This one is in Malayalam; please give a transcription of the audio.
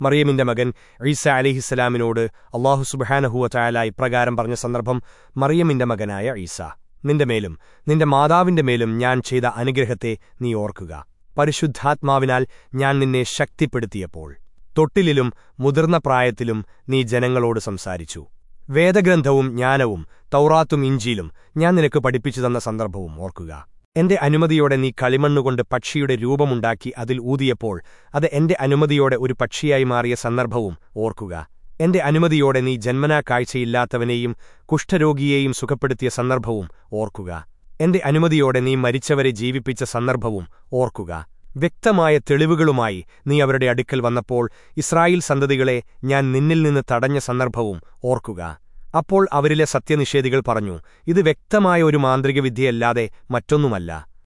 മറിയമിന്റെ മകൻ ഈസ അലിഹിസ്സലാമിനോട് അള്ളാഹു സുബഹാനഹുവ ചായാല ഇപ്രകാരം പറഞ്ഞ സന്ദർഭം മറിയമിന്റെ മകനായ ഈസ നിന്റെ മേലും നിന്റെ മാതാവിന്റെ മേലും ഞാൻ ചെയ്ത അനുഗ്രഹത്തെ നീ ഓർക്കുക. പരിശുദ്ധാത്മാവിനാൽ ഞാൻ നിന്നെ ശക്തിപ്പെടുത്തിയപ്പോൾ തൊട്ടിലിലും മുതിർന്ന പ്രായത്തിലും നീ ജനങ്ങളോട് സംസാരിച്ചു. വേദഗ്രന്ഥവും ജ്ഞാനവും തൗറാത്തും ഇഞ്ചിയിലും ഞാൻ നിനക്ക് പഠിപ്പിച്ചു തന്ന സന്ദർഭവും ഓർക്കുക. എന്റെ അനുമതിയോടെ നീ കളിമണ്ണുകൊണ്ട് പക്ഷിയുടെ രൂപമുണ്ടാക്കി അതിൽ ഊതിയപ്പോൾ അത് എന്റെ അനുമതിയോടെ ഒരു പക്ഷിയായി മാറിയ സന്ദർഭവും ഓർക്കുക. എന്റെ അനുമതിയോടെ നീ ജന്മനാ കാഴ്ചയില്ലാത്തവനെയും കുഷ്ഠരോഗിയെയും സുഖപ്പെടുത്തിയ സന്ദർഭവും ഓർക്കുക. എന്റെ അനുമതിയോടെ നീ മരിച്ചവരെ ജീവിപ്പിച്ച സന്ദർഭവും ഓർക്കുക. വ്യക്തമായ തെളിവുകളുമായി നീ അവരുടെ അടുക്കൽ വന്നപ്പോൾ ഇസ്രായേൽ സന്തതികളെ ഞാൻ നിന്നിൽ നിന്ന് തടഞ്ഞ സന്ദർഭവും ഓർക്കുക. അപ്പോൾ അവരിലെ സത്യനിഷേധികൾ പറഞ്ഞു ഇത് വ്യക്തമായ ഒരു മാന്ത്രികവിദ്യയല്ലാതെ മറ്റൊന്നുമല്ല.